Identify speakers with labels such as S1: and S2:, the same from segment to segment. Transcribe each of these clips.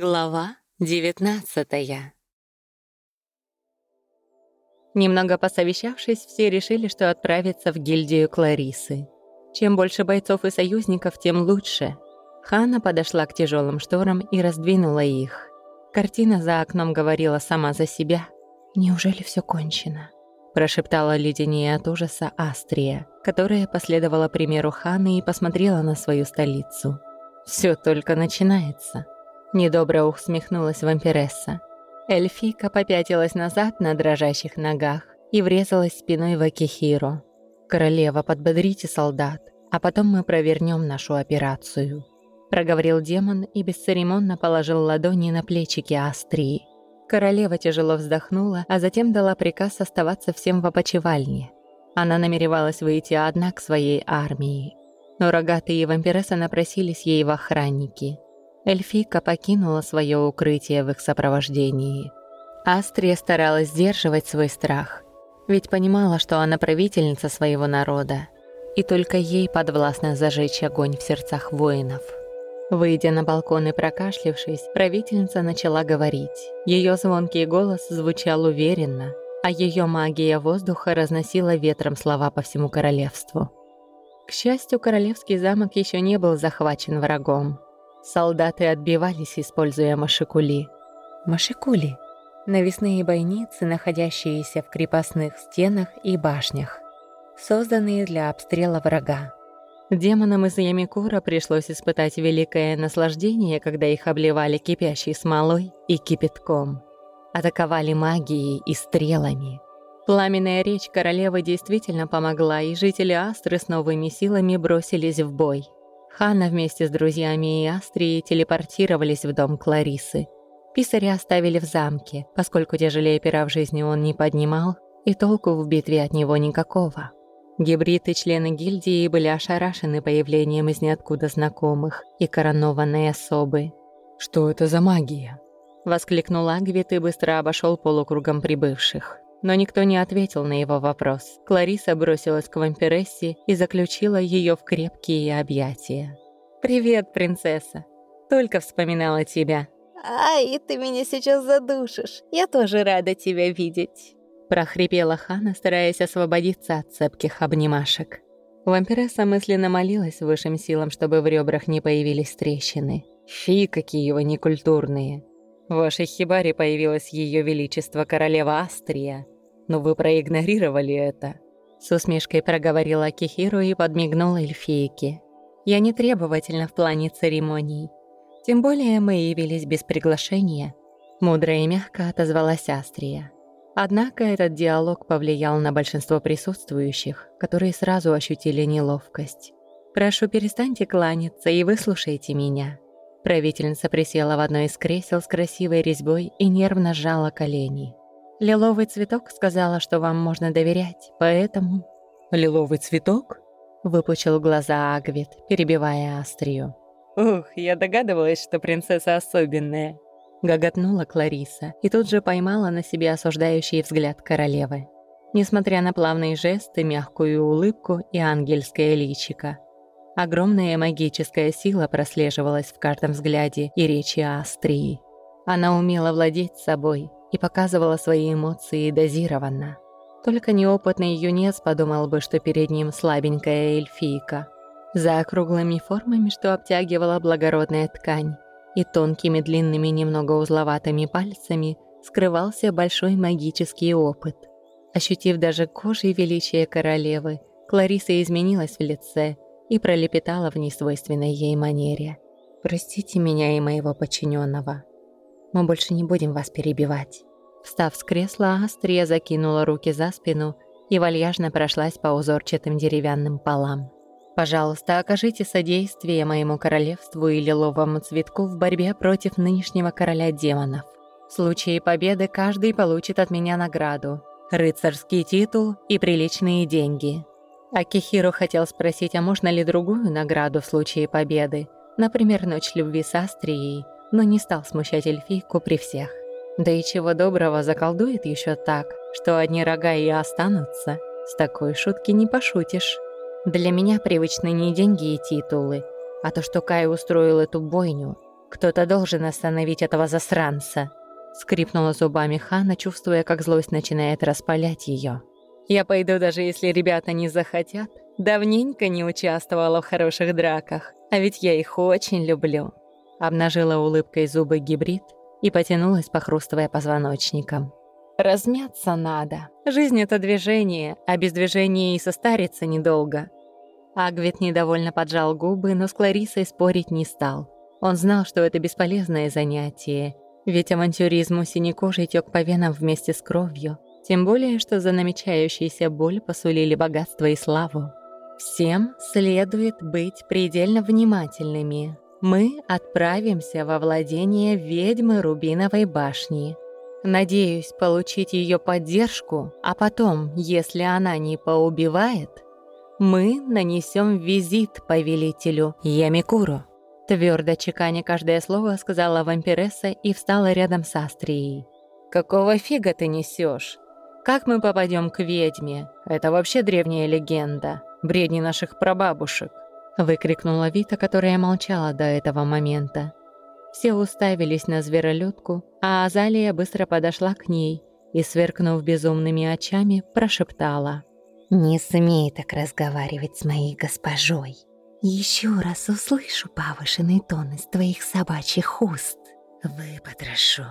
S1: Глава девятнадцатая
S2: Немного посовещавшись, все решили, что отправятся в гильдию Кларисы. Чем больше бойцов и союзников, тем лучше. Хана подошла к тяжелым шторам и раздвинула их. Картина за окном говорила сама за себя. «Неужели все кончено?» прошептала леденее от ужаса Астрия, которая последовала примеру Ханы и посмотрела на свою столицу. Все только начинается. Недобро усмехнулась вампиресса. Эльфийка попятилась назад на дрожащих ногах и врезалась спиной в Акихиру. «Королева, подбодрите солдат, а потом мы провернем нашу операцию», проговорил демон и бесцеремонно положил ладони на плечики Астрии. Королева тяжело вздохнула, а затем дала приказ оставаться всем в опочивальне. Она намеревалась выйти одна к своей армии. Но рогатые вампирессы напросились ей в охранники – эльфийка покинула свое укрытие в их сопровождении. Астрия старалась сдерживать свой страх, ведь понимала, что она правительница своего народа, и только ей подвластно зажечь огонь в сердцах воинов. Выйдя на балкон и прокашлившись, правительница начала говорить. Ее звонкий голос звучал уверенно, а ее магия воздуха разносила ветром слова по всему королевству. К счастью, королевский замок еще не был захвачен врагом. Солдаты отбивались, используя машикули. Машикули — навесные бойницы, находящиеся в крепостных стенах и башнях, созданные для обстрела врага. Демонам из Ямикура пришлось испытать великое наслаждение, когда их обливали кипящей смолой и кипятком. Атаковали магией и стрелами. Пламенная речь королевы действительно помогла, и жители Астры с новыми силами бросились в бой — Ханна вместе с друзьями и Астрией телепортировались в дом Кларисы. Писаря оставили в замке, поскольку тяжелее пера в жизни он не поднимал, и толку в битве от него никакого. Гибриды члены гильдии были ошарашены появлением из ниоткуда знакомых и коронованной особы. «Что это за магия?» Воскликнул Агвит и быстро обошел полукругом прибывших. Но никто не ответил на его вопрос. Клариса бросилась к вампирессе и заключила ее в крепкие объятия. «Привет, принцесса. Только вспоминала тебя».
S3: «Ай, ты меня сейчас задушишь. Я тоже рада тебя видеть».
S2: Прохрипела Хана, стараясь освободиться от цепких обнимашек. Вампиресса мысленно молилась высшим силам, чтобы в ребрах не появились трещины. Фи, какие вы некультурные. В вашей хибаре появилось Ее Величество Королева Астрия, но вы проигнорировали это». С усмешкой проговорила Кихиру и подмигнула эльфийке. «Я не требовательна в плане церемоний. Тем более мы явились без приглашения». Мудро и мягко отозвалась Астрия. Однако этот диалог повлиял на большинство присутствующих, которые сразу ощутили неловкость. «Прошу, перестаньте кланяться и выслушайте меня», Правительница присела в одно из кресел с красивой резьбой и нервно сжала колени. «Лиловый цветок сказала, что вам можно доверять, поэтому...» «Лиловый цветок?» — выпучил глаза Агвит, перебивая Астрию. «Ух, я догадывалась, что принцесса особенная!» — гоготнула Клариса и тут же поймала на себе осуждающий взгляд королевы. Несмотря на плавные жесты, мягкую улыбку и ангельское личико, Огромная магическая сила прослеживалась в каждом взгляде и речи Астрии. Она умела владеть собой и показывала свои эмоции дозированно. Только неопытный юнец подумал бы, что перед ним слабенькая эльфийка. За округлыми формами, что обтягивала благородная ткань, и тонкими длинными немного узловатыми пальцами скрывался большой магический опыт. Ощутив даже кожей величие королевы, Клариса изменилась в лице – и пролепетала в несвойственной ей манере. «Простите меня и моего подчиненного. Мы больше не будем вас перебивать». Встав с кресла, Астрия закинула руки за спину и вальяжно прошлась по узорчатым деревянным полам. «Пожалуйста, окажите содействие моему королевству и лиловому цветку в борьбе против нынешнего короля демонов. В случае победы каждый получит от меня награду, рыцарский титул и приличные деньги. Акихиро хотел спросить, а можно ли другую награду в случае победы, например, ночь любви с Астрией, но не стал смущать эльфийку при всех. Да и чего доброго заколдует еще так, что одни рога и останутся. С такой шутки не пошутишь. Для меня привычны не деньги и титулы, а то, что Кай устроил эту бойню, Кто-то должен остановить этого засранца. Скрипнула зубами Хана, чувствуя, как злость начинает распалять ее. «Я пойду, даже если ребята не захотят. Давненько не участвовала в хороших драках, а ведь я их очень люблю». Обнажила улыбкой зубы гибрид и потянулась, похрустывая позвоночником. «Размяться надо. Жизнь — это движение, а без движения и состариться недолго». Агвит недовольно поджал губы, но с Кларисой спорить не стал. Он знал, что это бесполезное занятие, ведь авантюризм у синекожей тёк по венам вместе с кровью, тем более, что за намечающейся боль посулили богатство и славу. Всем следует быть предельно внимательными. Мы отправимся во владение ведьмы Рубиновой башни. Надеюсь получить ее поддержку, а потом, если она не поубивает, мы нанесем визит повелителю Ямикуру. Твердо чеканя каждое слово, сказала вампиресса и встала рядом с Астрией. «Какого фига ты несешь? Как мы попадем к ведьме? Это вообще древняя легенда, бредни наших прабабушек!» Выкрикнула Вита, которая молчала до этого момента. Все уставились на зверолюдку, а Азалия быстро подошла к ней и, сверкнув безумными очами, прошептала.
S3: «Не смей так разговаривать с моей госпожой!» Еще раз услышу повышенный тон из твоих собачьих уст. Выпотрошу.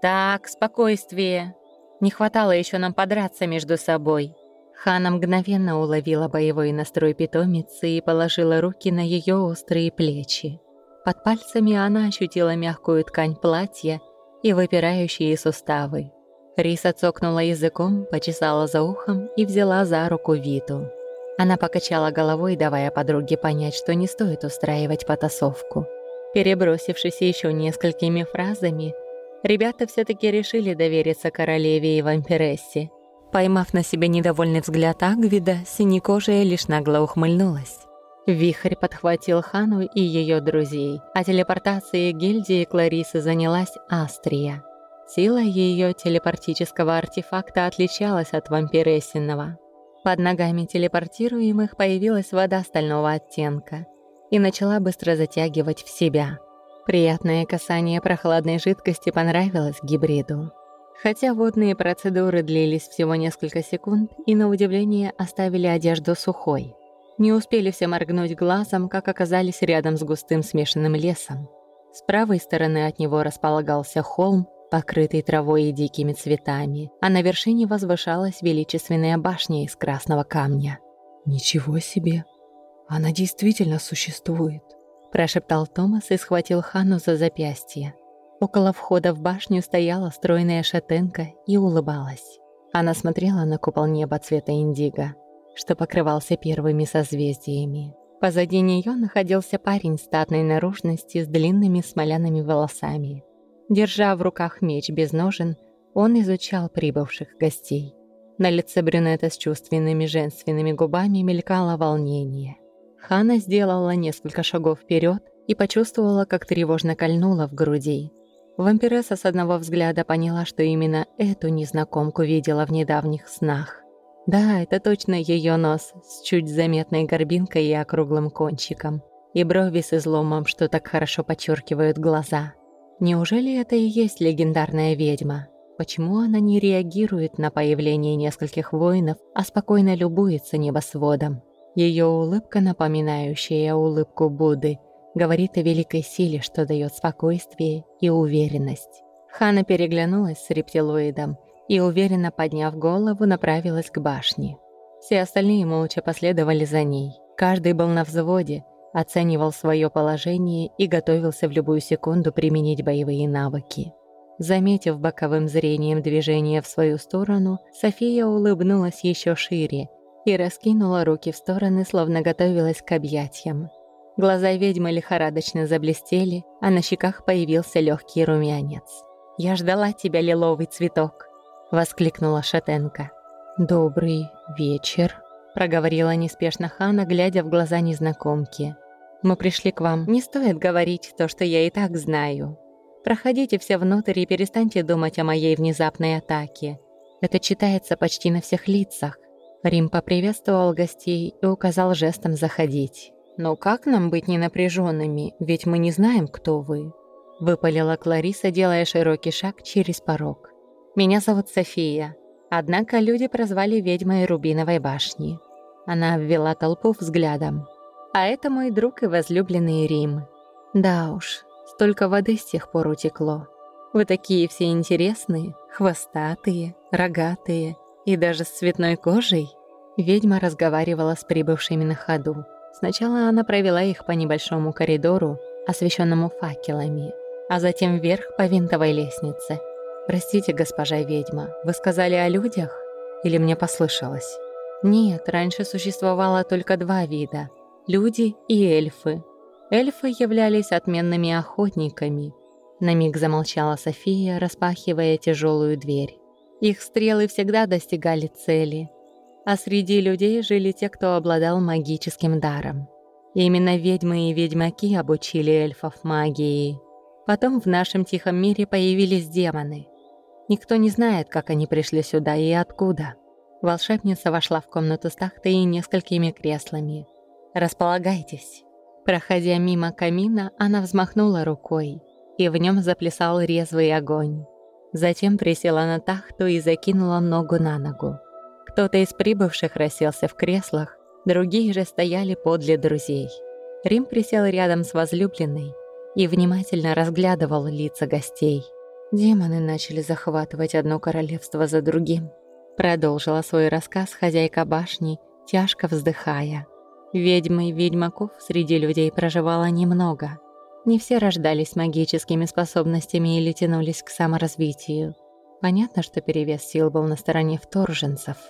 S2: Так, спокойствие. Не хватало еще нам подраться между собой. Хана мгновенно уловила боевой настрой питомицы и положила руки на ее острые плечи. Под пальцами она ощутила мягкую ткань платья и выпирающие суставы. Риса цокнула языком, почесала за ухом и взяла за руку Виту. Она покачала головой, давая подруге понять, что не стоит устраивать потасовку. Перебросившись еще несколькими фразами, ребята все таки решили довериться королеве и вампирессе. Поймав на себе недовольный взгляд Агвида, синекожая лишь нагло ухмыльнулась. Вихрь подхватил Хану и ее друзей, а телепортацией гильдии Кларисы занялась Астрия. Сила ее телепортического артефакта отличалась от вампирессиного. Под ногами телепортируемых появилась вода стального оттенка и начала быстро затягивать в себя. Приятное касание прохладной жидкости понравилось гибриду. Хотя водные процедуры длились всего несколько секунд и, на удивление, оставили одежду сухой. Не успели все моргнуть глазом, как оказались рядом с густым смешанным лесом. С правой стороны от него располагался холм, покрытый травой и дикими цветами, а на вершине возвышалась величественная башня из красного камня.
S4: «Ничего себе! Она действительно существует!»
S2: Прошептал Томас и схватил Хану за запястье. Около входа в башню стояла стройная шатенка и улыбалась. Она смотрела на купол неба цвета индиго, что покрывался первыми созвездиями. Позади нее находился парень статной наружности с длинными смоляными волосами. Держа в руках меч без ножен, он изучал прибывших гостей. На лице брюнета с чувственными женственными губами мелькало волнение. Хана сделала несколько шагов вперед и почувствовала, как тревожно кольнула в груди. Вампиресса с одного взгляда поняла, что именно эту незнакомку видела в недавних снах. Да, это точно ее нос с чуть заметной горбинкой и округлым кончиком, и брови с изломом, что так хорошо подчеркивают глаза. Неужели это и есть легендарная ведьма? Почему она не реагирует на появление нескольких воинов, а спокойно любуется небосводом? Ее улыбка, напоминающая улыбку Будды, говорит о великой силе, что дает спокойствие и уверенность. Хана переглянулась с рептилоидом и, уверенно подняв голову, направилась к башне. Все остальные молча последовали за ней. Каждый был на взводе — оценивал свое положение и готовился в любую секунду применить боевые навыки. Заметив боковым зрением движение в свою сторону, София улыбнулась еще шире и раскинула руки в стороны, словно готовилась к объятиям. Глаза ведьмы лихорадочно заблестели, а на щеках появился легкий румянец. «Я ждала тебя, лиловый цветок!» — воскликнула Шатенка. «Добрый вечер», — проговорила неспешно Хана, глядя в глаза незнакомки. Мы пришли к вам. Не стоит говорить то, что я и так знаю. Проходите все внутрь и перестаньте думать о моей внезапной атаке. Это читается почти на всех лицах. Рим поприветствовал гостей и указал жестом заходить. «Но как нам быть ненапряженными, ведь мы не знаем, кто вы?» — выпалила Клариса, делая широкий шаг через порог. «Меня зовут София, однако люди прозвали ведьмой Рубиновой башни». Она обвела толпу взглядом. «А это мой друг и возлюбленный Рим. Да уж, столько воды с тех пор утекло. Вы такие все интересные, хвостатые, рогатые и даже с цветной кожей». Ведьма разговаривала с прибывшими на ходу. Сначала она провела их по небольшому коридору, освещенному факелами, а затем вверх по винтовой лестнице. «Простите, госпожа ведьма, вы сказали о людях? Или мне послышалось?» «Нет, раньше существовало только два вида — люди и эльфы. Эльфы являлись отменными охотниками». На миг замолчала София, распахивая тяжелую дверь. Их стрелы всегда достигали цели, а среди людей жили те, кто обладал магическим даром. Именно ведьмы и ведьмаки обучили эльфов магии. Потом в нашем тихом мире появились демоны. Никто не знает, как они пришли сюда и откуда. Волшебница вошла в комнату с тахтой и несколькими креслами. «Располагайтесь». Проходя мимо камина, она взмахнула рукой, и в нем заплясал резвый огонь. Затем присела на тахту и закинула ногу на ногу. Кто-то из прибывших расселся в креслах, другие же стояли подле друзей. Рим присел рядом с возлюбленной и внимательно разглядывал лица гостей. Демоны начали захватывать одно королевство за другим. Продолжила свой рассказ хозяйка башни, тяжко вздыхая. Ведьмы и ведьмаков среди людей проживало немного. Не все рождались магическими способностями или тянулись к саморазвитию. Понятно, что перевес сил был на стороне вторженцев –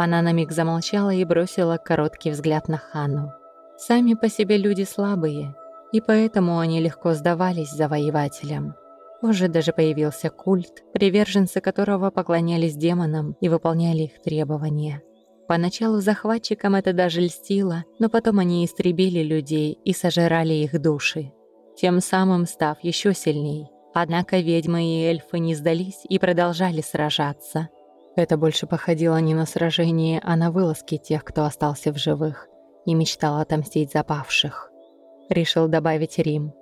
S2: она на миг замолчала и бросила короткий взгляд на Хану. Сами по себе люди слабые, и поэтому они легко сдавались завоевателям. Позже даже появился культ, приверженцы которого поклонялись демонам и выполняли их требования. Поначалу захватчикам это даже льстило, но потом они истребили людей и сожрали их души, тем самым став еще сильней. Однако ведьмы и эльфы не сдались и продолжали сражаться – это больше походило не на сражение, а на вылазки тех, кто остался в живых и мечтал отомстить за павших. Решил добавить Рим.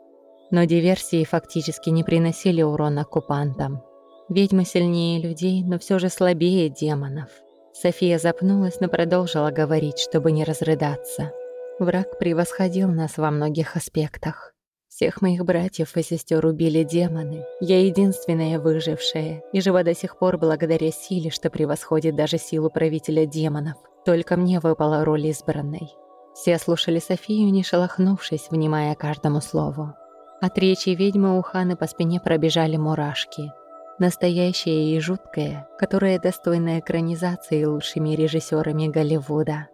S2: Но диверсии фактически не приносили урона оккупантам. Ведьмы сильнее людей, но все же слабее демонов. София запнулась, но продолжила говорить, чтобы не разрыдаться. Враг превосходил нас во многих аспектах. Всех моих братьев и сестер убили демоны. Я единственная выжившая и жива до сих пор благодаря силе, что превосходит даже силу правителя демонов. Только мне выпала роль избранной. Все слушали Софию, не шелохнувшись, внимая каждому слову. От речи ведьмы у Ханы по спине пробежали мурашки. Настоящая и жуткая, которая достойна экранизации лучшими режиссерами Голливуда.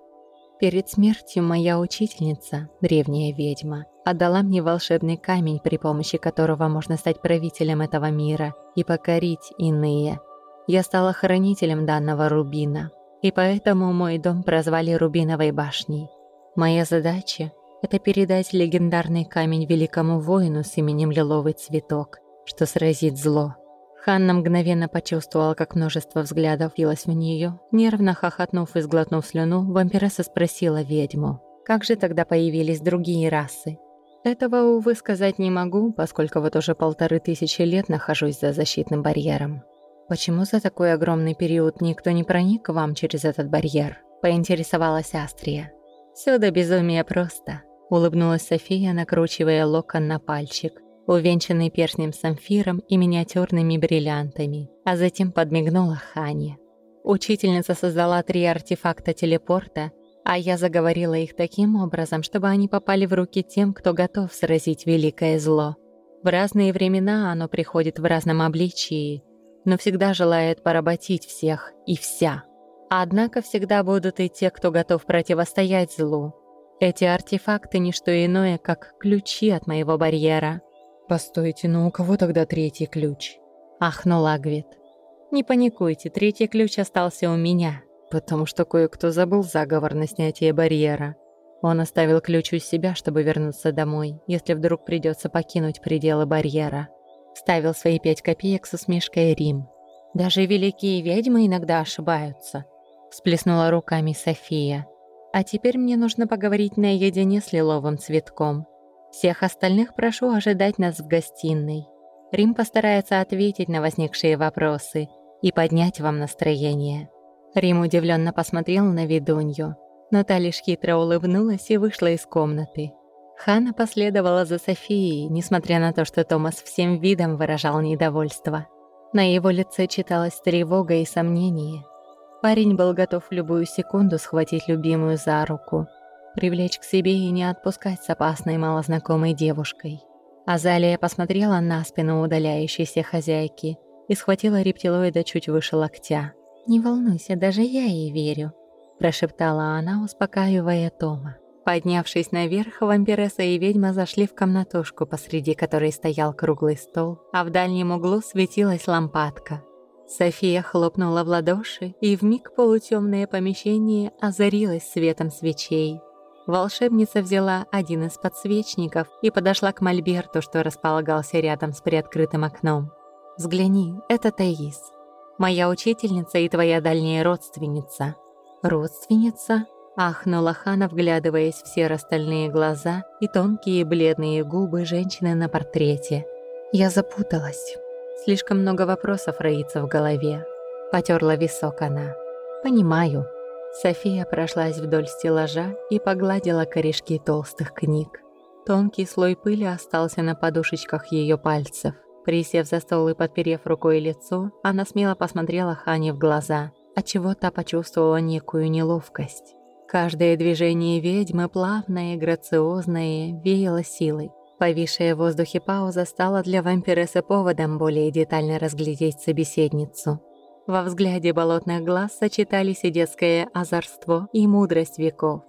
S2: Перед смертью моя учительница, древняя ведьма, отдала мне волшебный камень, при помощи которого можно стать правителем этого мира и покорить иные. Я стала хранителем данного рубина, и поэтому мой дом прозвали Рубиновой башней. Моя задача — это передать легендарный камень великому воину с именем Лиловый Цветок, что сразит зло. Ханна мгновенно почувствовала, как множество взглядов вилось в нее. Нервно хохотнув и сглотнув слюну, вампиресса спросила ведьму. «Как же тогда появились другие расы? Этого, увы, сказать не могу, поскольку вот уже полторы тысячи лет нахожусь за защитным барьером. Почему за такой огромный период никто не проник к вам через этот барьер? Поинтересовалась Астрия. Все до безумия просто. Улыбнулась София, накручивая локон на пальчик, увенчанный перстнем самфиром и миниатюрными бриллиантами, а затем подмигнула Хане. Учительница создала три артефакта телепорта а я заговорила их таким образом, чтобы они попали в руки тем, кто готов сразить великое зло. В разные времена оно приходит в разном обличии, но всегда желает поработить всех и вся. Однако всегда будут и те, кто готов противостоять злу. Эти артефакты — не что иное, как ключи от моего барьера.
S4: «Постойте, но у кого тогда третий ключ?»
S2: — ахнул Агвит. «Не паникуйте, третий ключ остался у меня» потому что кое-кто забыл заговор на снятие барьера. Он оставил ключ у себя, чтобы вернуться домой, если вдруг придется покинуть пределы барьера. Ставил свои пять копеек с усмешкой Рим. «Даже великие ведьмы иногда ошибаются», — всплеснула руками София. «А теперь мне нужно поговорить наедине с лиловым цветком. Всех остальных прошу ожидать нас в гостиной». Рим постарается ответить на возникшие вопросы и поднять вам настроение. Рим удивленно посмотрел на ведунью, но хитро улыбнулась и вышла из комнаты. Хана последовала за Софией, несмотря на то, что Томас всем видом выражал недовольство. На его лице читалась тревога и сомнение. Парень был готов в любую секунду схватить любимую за руку, привлечь к себе и не отпускать с опасной малознакомой девушкой. Азалия посмотрела на спину удаляющейся хозяйки и схватила рептилоида чуть выше локтя. «Не волнуйся, даже я ей верю», – прошептала она, успокаивая Тома. Поднявшись наверх, вампиресса и ведьма зашли в комнатушку, посреди которой стоял круглый стол, а в дальнем углу светилась лампадка. София хлопнула в ладоши, и вмиг полутемное помещение озарилось светом свечей. Волшебница взяла один из подсвечников и подошла к мольберту, что располагался рядом с приоткрытым окном. «Взгляни, это Таис. Моя учительница и твоя дальняя родственница». «Родственница?» Ахнула Хана, вглядываясь в серо-стальные глаза и тонкие бледные губы женщины на портрете. Я запуталась. Слишком много вопросов роится в голове. Потерла висок она. «Понимаю». София прошлась вдоль стеллажа и погладила корешки толстых книг. Тонкий слой пыли остался на подушечках ее пальцев. Присев за стол и подперев рукой лицо, она смело посмотрела Хане в глаза, отчего та почувствовала некую неловкость. Каждое движение ведьмы, плавное, грациозное, веяло силой. Повисшая в воздухе пауза стала для вампирессы поводом более детально разглядеть собеседницу. Во взгляде болотных глаз сочетались и детское озорство, и мудрость веков.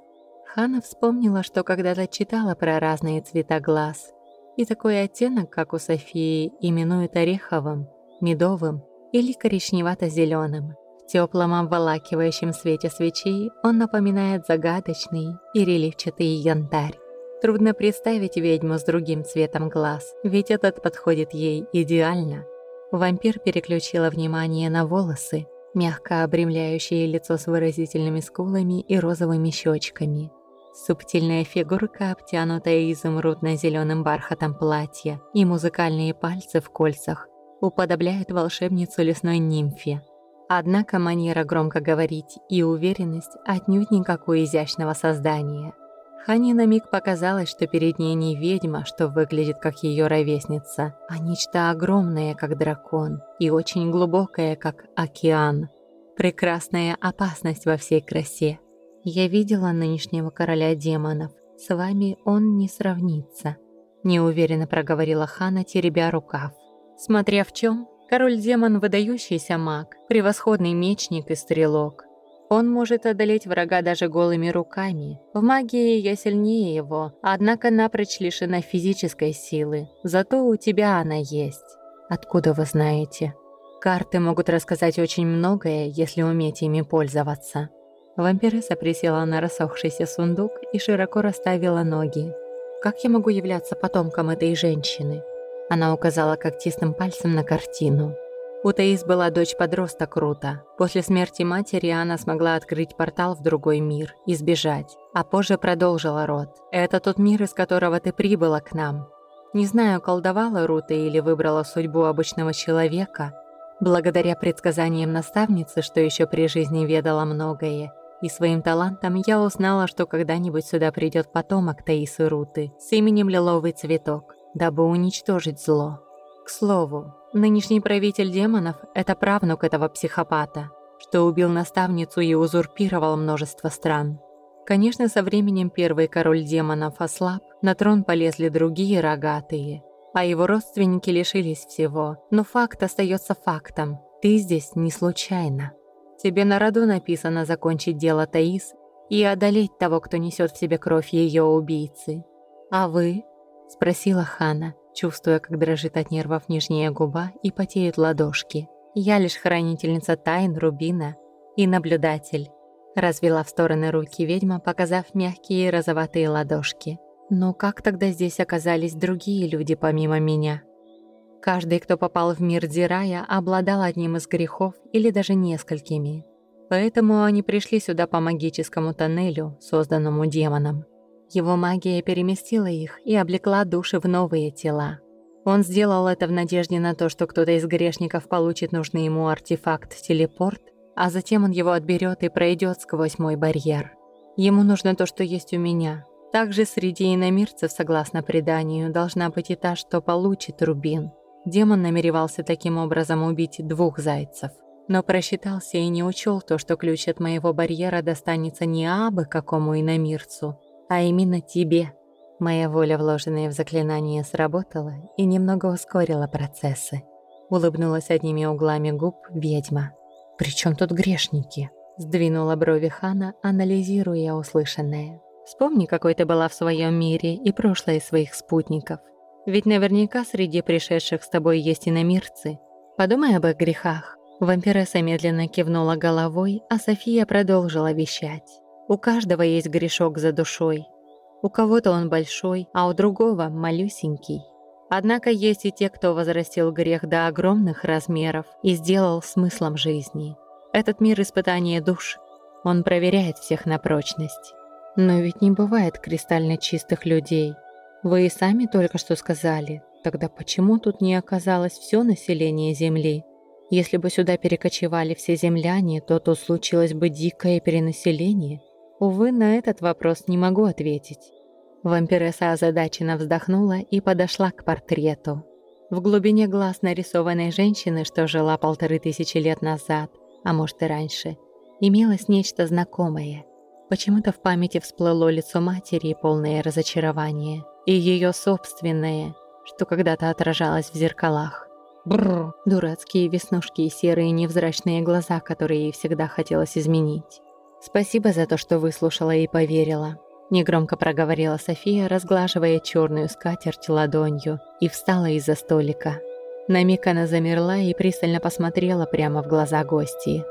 S2: Хана вспомнила, что когда-то читала про разные цвета глаз. И такой оттенок, как у Софии, именуют ореховым, медовым или коричневато-зеленым. В теплом обволакивающем свете свечей он напоминает загадочный и релифчатый янтарь. Трудно представить ведьму с другим цветом глаз, ведь этот подходит ей идеально. Вампир переключила внимание на волосы, мягко обремляющие лицо с выразительными скулами и розовыми щечками. Субтильная фигурка, обтянутая изумрудно-зеленым бархатом платья, и музыкальные пальцы в кольцах уподобляют волшебницу лесной нимфе. Однако манера громко говорить и уверенность отнюдь никакой изящного создания. Хане на миг показалось, что перед ней не ведьма, что выглядит как ее ровесница, а нечто огромное, как дракон, и очень глубокое, как океан. Прекрасная опасность во всей красе. Я видела нынешнего короля демонов. С вами он не сравнится. Неуверенно проговорила Хана, теребя рукав. Смотря в чем, Король-демон – выдающийся маг, превосходный мечник и стрелок. Он может одолеть врага даже голыми руками. В магии я сильнее его, однако напрочь лишена физической силы. Зато у тебя она есть. Откуда вы знаете? Карты могут рассказать очень многое, если уметь ими пользоваться. Вампиресса присела на рассохшийся сундук и широко расставила ноги. Как я могу являться потомком этой женщины? Она указала когтистым пальцем на картину. У Таис была дочь-подросток Рута. После смерти матери она смогла открыть портал в другой мир и сбежать, а позже продолжила род. «Это тот мир, из которого ты прибыла к нам». Не знаю, колдовала Рута или выбрала судьбу обычного человека. Благодаря предсказаниям наставницы, что еще при жизни ведала многое, и своим талантом я узнала, что когда-нибудь сюда придет потомок Таисы Руты с именем Лиловый Цветок дабы уничтожить зло. К слову, нынешний правитель демонов – это правнук этого психопата, что убил наставницу и узурпировал множество стран. Конечно, со временем первый король демонов ослаб, на трон полезли другие рогатые, а его родственники лишились всего. Но факт остается фактом. Ты здесь не случайно. Тебе на роду написано закончить дело Таис и одолеть того, кто несет в себе кровь ее убийцы. А вы Спросила Хана, чувствуя, как дрожит от нервов нижняя губа и потеют ладошки. «Я лишь хранительница тайн Рубина и наблюдатель», развела в стороны руки ведьма, показав мягкие розоватые ладошки. «Но как тогда здесь оказались другие люди помимо меня?» Каждый, кто попал в мир Дирая, обладал одним из грехов или даже несколькими. Поэтому они пришли сюда по магическому тоннелю, созданному демоном. Его магия переместила их и облекла души в новые тела. Он сделал это в надежде на то, что кто-то из грешников получит нужный ему артефакт-телепорт, а затем он его отберет и пройдет сквозь мой барьер. Ему нужно то, что есть у меня. Также среди иномирцев, согласно преданию, должна быть и та, что получит рубин. Демон намеревался таким образом убить двух зайцев. Но просчитался и не учел то, что ключ от моего барьера достанется не абы какому иномирцу, а именно тебе. Моя воля, вложенная в заклинание, сработала и немного ускорила процессы. Улыбнулась одними углами губ ведьма.
S4: «При чем тут грешники?»
S2: Сдвинула брови Хана, анализируя услышанное. «Вспомни, какой ты была в своем мире и прошлое своих спутников. Ведь наверняка среди пришедших с тобой есть иномирцы. Подумай об их грехах». Вампиресса медленно кивнула головой, а София продолжила вещать. «У каждого есть грешок за душой, у кого-то он большой, а у другого малюсенький. Однако есть и те, кто возрастил грех до огромных размеров и сделал смыслом жизни. Этот мир испытания душ. Он проверяет всех на прочность. Но ведь не бывает кристально чистых людей. Вы и сами только что сказали. Тогда почему тут не оказалось все население Земли? Если бы сюда перекочевали все земляне, то тут случилось бы дикое перенаселение – Увы, на этот вопрос не могу ответить. Вампиресса озадаченно вздохнула и подошла к портрету. В глубине глаз нарисованной женщины, что жила полторы тысячи лет назад, а может и раньше, имелось нечто знакомое. Почему-то в памяти всплыло лицо матери, полное разочарования, и ее собственное, что когда-то отражалось в зеркалах. Бррр, дурацкие веснушки и серые невзрачные глаза, которые ей всегда хотелось изменить. «Спасибо за то, что выслушала и поверила», — негромко проговорила София, разглаживая черную скатерть ладонью, и встала из-за столика. На миг она замерла и пристально посмотрела прямо в глаза гостьи.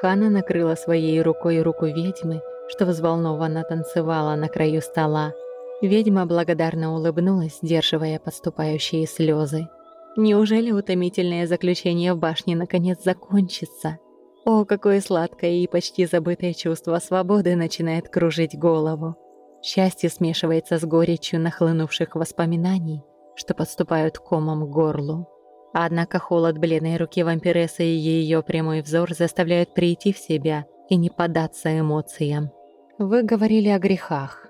S2: Хана накрыла своей рукой руку ведьмы, что взволнованно танцевала на краю стола. Ведьма благодарно улыбнулась, сдерживая подступающие слезы. Неужели утомительное заключение в башне наконец закончится? О, какое сладкое и почти забытое чувство свободы начинает кружить голову. Счастье смешивается с горечью нахлынувших воспоминаний, что подступают комом к горлу. Однако холод бледной руки вампирессы и ее прямой взор заставляют прийти в себя и не поддаться эмоциям. Вы говорили о грехах.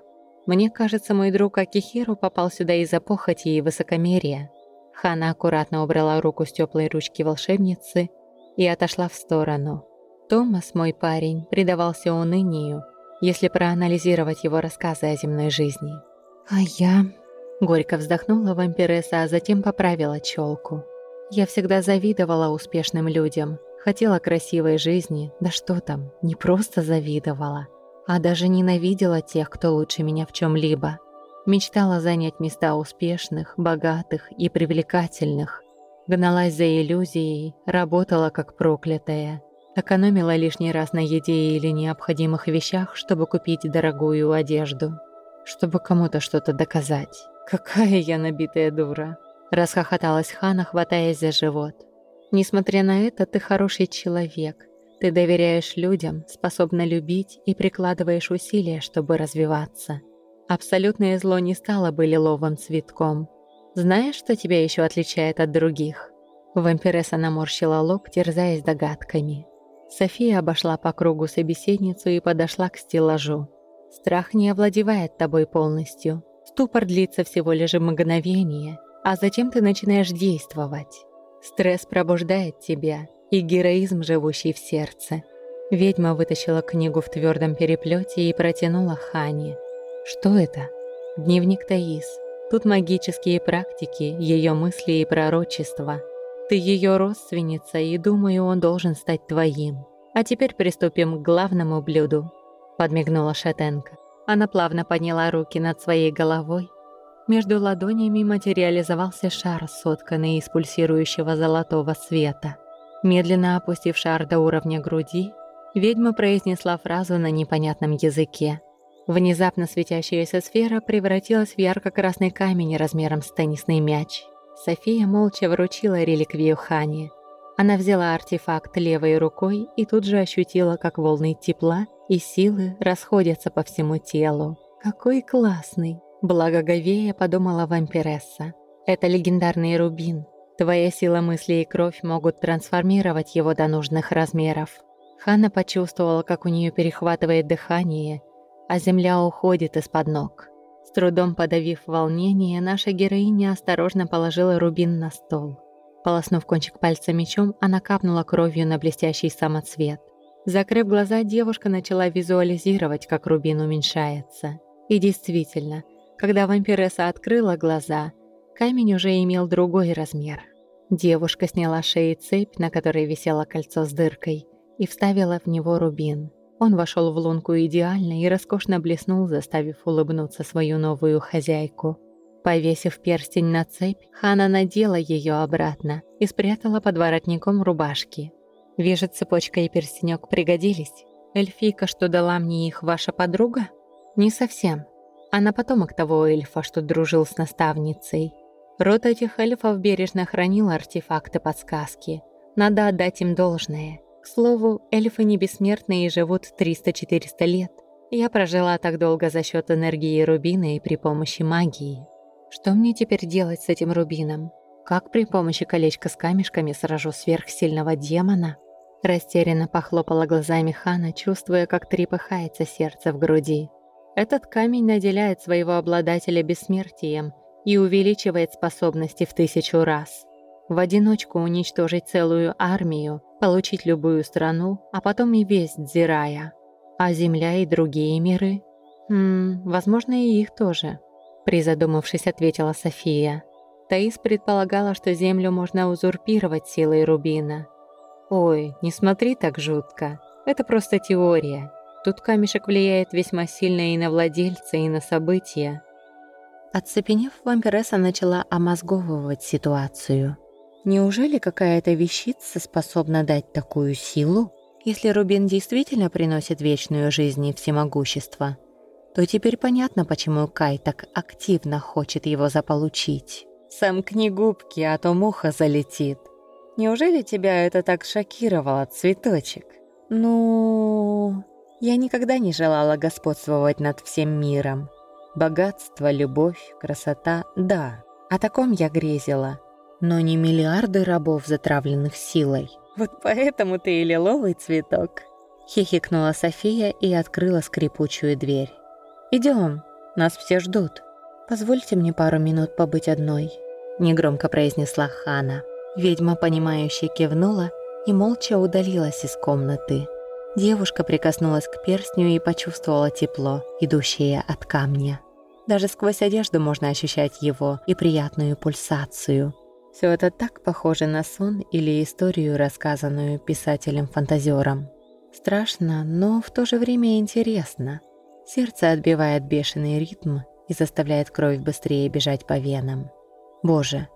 S2: Мне кажется, мой друг Акихиру попал сюда из-за похоти и высокомерия. Хана аккуратно убрала руку с теплой ручки волшебницы и отошла в сторону. Томас, мой парень, предавался унынию, если проанализировать его рассказы о земной жизни.
S4: «А я...»
S2: Горько вздохнула вампиресса, а затем поправила челку. «Я всегда завидовала успешным людям, хотела красивой жизни, да что там, не просто завидовала, а даже ненавидела тех, кто лучше меня в чем либо Мечтала занять места успешных, богатых и привлекательных. Гналась за иллюзией, работала как проклятая. Экономила лишний раз на еде или необходимых вещах, чтобы купить дорогую одежду. Чтобы кому-то что-то доказать. Какая я набитая дура. Расхохоталась Хана, хватаясь за живот. Несмотря на это, ты хороший человек. Ты доверяешь людям, способна любить и прикладываешь усилия, чтобы развиваться. Абсолютное зло не стало бы лиловым цветком. Знаешь, что тебя еще отличает от других? Вампиресса наморщила лоб, терзаясь догадками. София обошла по кругу собеседницу и подошла к стеллажу. Страх не овладевает тобой полностью. Ступор длится всего лишь мгновение, а затем ты начинаешь действовать. Стресс пробуждает тебя, и героизм, живущий в сердце. Ведьма вытащила книгу в твердом переплете и протянула Хане. Что это? Дневник Таис. Тут магические практики, ее мысли и пророчества – ты ее родственница, и думаю, он должен стать твоим. А теперь приступим к главному блюду», — подмигнула Шатенко. Она плавно подняла руки над своей головой. Между ладонями материализовался шар, сотканный из пульсирующего золотого света. Медленно опустив шар до уровня груди, ведьма произнесла фразу на непонятном языке. Внезапно светящаяся сфера превратилась в ярко-красный камень размером с теннисный мяч. София молча вручила реликвию Хане. Она взяла артефакт левой рукой и тут же ощутила, как волны тепла и силы расходятся по всему телу. «Какой классный!» Благоговея подумала вампиресса. Это легендарный рубин. Твоя сила мысли и кровь могут трансформировать его до нужных размеров. Ханна почувствовала, как у нее перехватывает дыхание, а земля уходит из-под ног. С трудом подавив волнение, наша героиня осторожно положила рубин на стол. Полоснув кончик пальца мечом, она капнула кровью на блестящий самоцвет. Закрыв глаза, девушка начала визуализировать, как рубин уменьшается. И действительно, когда вампиресса открыла глаза, камень уже имел другой размер. Девушка сняла шеи цепь, на которой висело кольцо с дыркой, и вставила в него рубин. Он вошел в лунку идеально и роскошно блеснул, заставив улыбнуться свою новую хозяйку. Повесив перстень на цепь, Хана надела ее обратно и спрятала под воротником рубашки. «Вижу, цепочка и перстенек пригодились. Эльфийка, что дала мне их, ваша подруга?» «Не совсем. Она потомок того эльфа, что дружил с наставницей. Род этих эльфов бережно хранил артефакты-подсказки. Надо отдать им должное. К слову, эльфы не бессмертные и живут 300-400 лет. Я прожила так долго за счет энергии рубина и при помощи магии. Что мне теперь делать с этим рубином? Как при помощи колечка с камешками сражу сверхсильного демона? Растерянно похлопала глазами Хана, чувствуя, как трепыхается сердце в груди. Этот камень наделяет своего обладателя бессмертием и увеличивает способности в тысячу раз. В одиночку уничтожить целую армию, получить любую страну, а потом и весь Дзирая. А Земля и другие миры? Хм, возможно, и их тоже. Призадумавшись, ответила София. Таис предполагала, что Землю можно узурпировать силой Рубина. «Ой, не смотри так жутко. Это просто теория. Тут камешек влияет весьма сильно и на владельца, и на события». Оцепенев, вампиресса начала омозговывать ситуацию – Неужели какая-то вещица способна дать такую силу? Если Рубин действительно приносит вечную жизнь и всемогущество, то теперь понятно, почему Кай так активно хочет его заполучить. «Сомкни губки, а то муха залетит. Неужели тебя это так шокировало, цветочек?» «Ну...» Я никогда не желала господствовать над всем миром. Богатство, любовь, красота — да. О таком я грезила — но не миллиарды рабов, затравленных силой. Вот поэтому ты и лиловый цветок. Хихикнула София и открыла скрипучую дверь. Идем, нас все ждут. Позвольте мне пару минут побыть одной, негромко произнесла Хана. Ведьма, понимающе кивнула и молча удалилась из комнаты. Девушка прикоснулась к перстню и почувствовала тепло, идущее от камня. Даже сквозь одежду можно ощущать его и приятную пульсацию. Все это так похоже на сон или историю, рассказанную писателем-фантазером. Страшно, но в то же время интересно. Сердце отбивает бешеный ритм и заставляет кровь быстрее бежать по венам. Боже,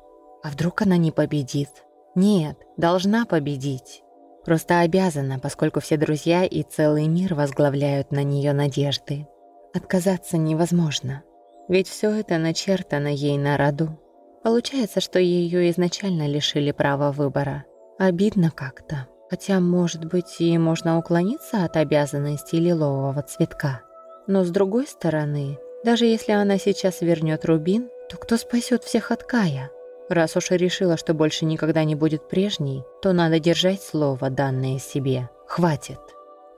S2: а вдруг она не победит? Нет, должна победить. Просто обязана, поскольку все друзья и целый мир возглавляют на нее надежды. Отказаться невозможно, ведь все это начертано ей на роду. Получается, что ее изначально лишили права выбора. Обидно как-то. Хотя, может быть, и можно уклониться от обязанностей лилового цветка. Но с другой стороны, даже если она сейчас вернет Рубин, то кто спасет всех от Кая? Раз уж решила, что больше никогда не будет прежней, то надо держать слово, данное себе. Хватит.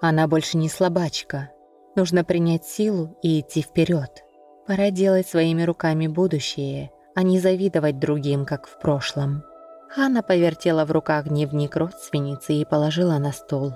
S2: Она больше не слабачка. Нужно принять силу и идти вперед. Пора делать своими руками будущее а не завидовать другим, как в прошлом. Ханна повертела в руках дневник родственницы и положила на стол.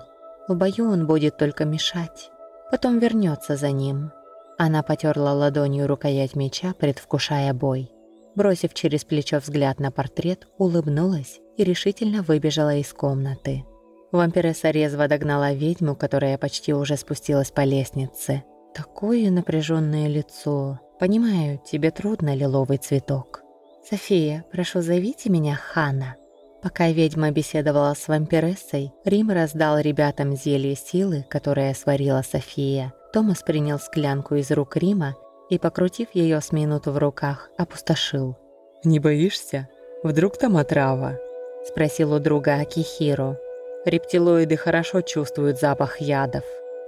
S2: В бою он будет только мешать. Потом вернется за ним. Она потерла ладонью рукоять меча, предвкушая бой. Бросив через плечо взгляд на портрет, улыбнулась и решительно выбежала из комнаты. Вампиресса резво догнала ведьму, которая почти уже спустилась по лестнице. Такое напряженное лицо. Понимаю, тебе трудно, лиловый цветок. София, прошу, зовите меня Хана. Пока ведьма беседовала с вампирессой, Рим раздал ребятам зелье силы, которое сварила София. Томас принял склянку из рук Рима и, покрутив ее с минуту в руках, опустошил.
S5: «Не боишься? Вдруг там отрава?»
S2: — спросил у друга Акихиро. Рептилоиды хорошо чувствуют запах ядов.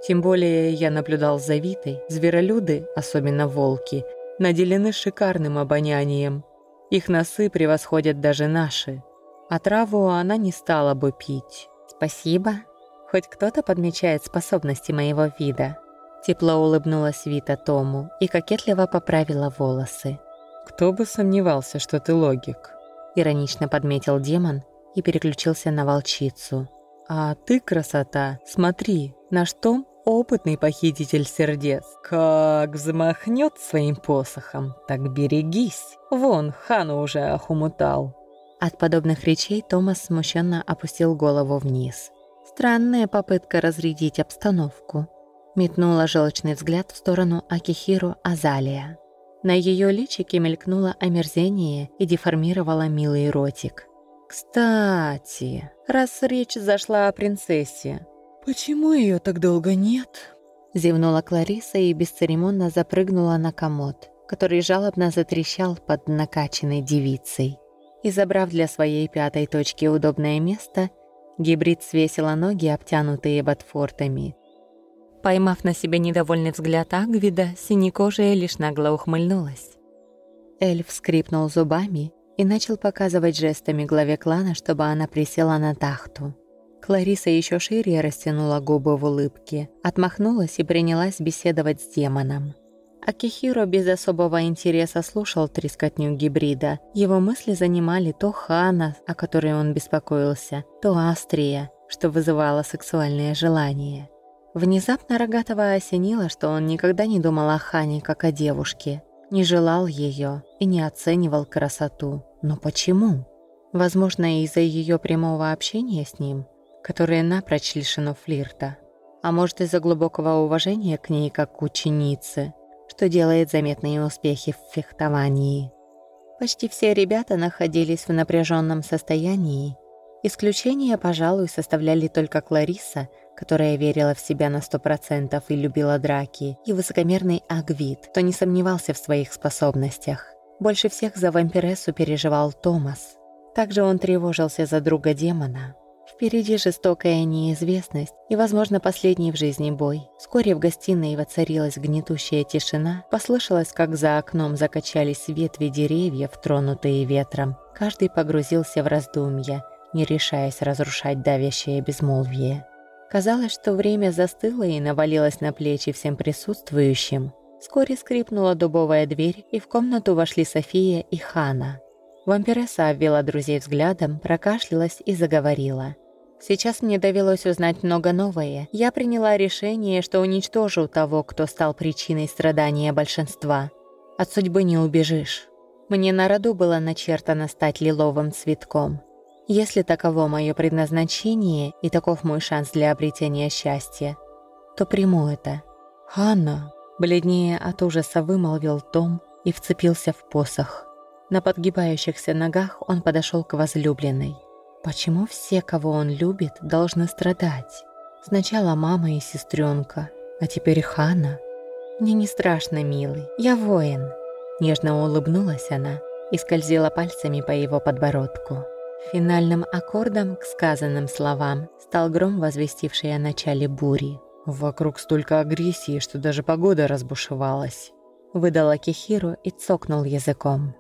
S2: Тем более я наблюдал за Витой, зверолюды, особенно волки, наделены шикарным обонянием. Их носы превосходят даже наши. А траву она не стала бы пить.
S1: Спасибо. Хоть кто-то подмечает способности моего вида. Тепло улыбнулась Вита Тому и кокетливо поправила волосы.
S5: «Кто бы сомневался, что ты логик», —
S1: иронично подметил демон и переключился на волчицу.
S5: «А ты, красота, смотри, наш Том — опытный похититель сердец. Как взмахнет своим посохом, так берегись. Вон, хану уже охумутал».
S1: От подобных речей Томас смущенно опустил голову вниз. Странная попытка разрядить обстановку. Метнула желчный взгляд в сторону Акихиру Азалия. На ее личике мелькнуло омерзение и деформировало милый ротик. «Кстати, раз речь зашла о принцессе,
S5: почему ее так долго нет?»
S1: Зевнула Клариса и бесцеремонно запрыгнула на комод, который жалобно затрещал под накачанной девицей. И забрав для своей пятой точки удобное место, гибрид свесила ноги, обтянутые ботфортами,
S2: Поймав на себе недовольный взгляд Агвида, синекожая лишь нагло ухмыльнулась.
S1: Эльф скрипнул зубами и начал показывать жестами главе клана, чтобы она присела на тахту. Клариса еще шире растянула губы в улыбке, отмахнулась и принялась беседовать с демоном. Акихиро без особого интереса слушал трескотню гибрида. Его мысли занимали то Хана, о которой он беспокоился, то Астрия, что вызывало сексуальное желание. Внезапно Рогатого осенило, что он никогда не думал о Хане как о девушке, не желал ее и не оценивал красоту. Но почему? Возможно, из-за ее прямого общения с ним, которое напрочь лишено флирта. А может, из-за глубокого уважения к ней как к ученице, что делает заметные успехи в фехтовании. Почти все ребята находились в напряженном состоянии. Исключение, пожалуй, составляли только Клариса – которая верила в себя на сто процентов и любила драки, и высокомерный Агвит, кто не сомневался в своих способностях. Больше всех за вампирессу переживал Томас. Также он тревожился за друга демона. Впереди жестокая неизвестность и, возможно, последний в жизни бой. Вскоре в гостиной воцарилась гнетущая тишина, послышалось, как за окном закачались ветви деревьев, тронутые ветром. Каждый погрузился в раздумья, не решаясь разрушать давящее безмолвие. Казалось, что время застыло и навалилось на плечи всем присутствующим. Вскоре скрипнула дубовая дверь, и в комнату вошли София и Хана. Вампиресса обвела друзей взглядом, прокашлялась и заговорила. «Сейчас мне довелось узнать много новое. Я приняла решение, что уничтожу того, кто стал причиной страдания большинства. От судьбы не убежишь. Мне на роду было начертано стать лиловым цветком. Если таково мое предназначение и таков мой шанс для обретения счастья, то приму это. «Ханна!» – бледнее от ужаса вымолвил Том и вцепился в посох. На подгибающихся ногах он подошел к возлюбленной. Почему все, кого он любит, должны страдать? Сначала мама и сестренка, а теперь Хана. Мне не страшно, милый, я воин. Нежно улыбнулась она и скользила пальцами по его подбородку. Финальным аккордом к сказанным словам стал гром, возвестивший о начале бури.
S5: «Вокруг столько агрессии, что даже погода разбушевалась», —
S1: выдала Кихиру и цокнул языком.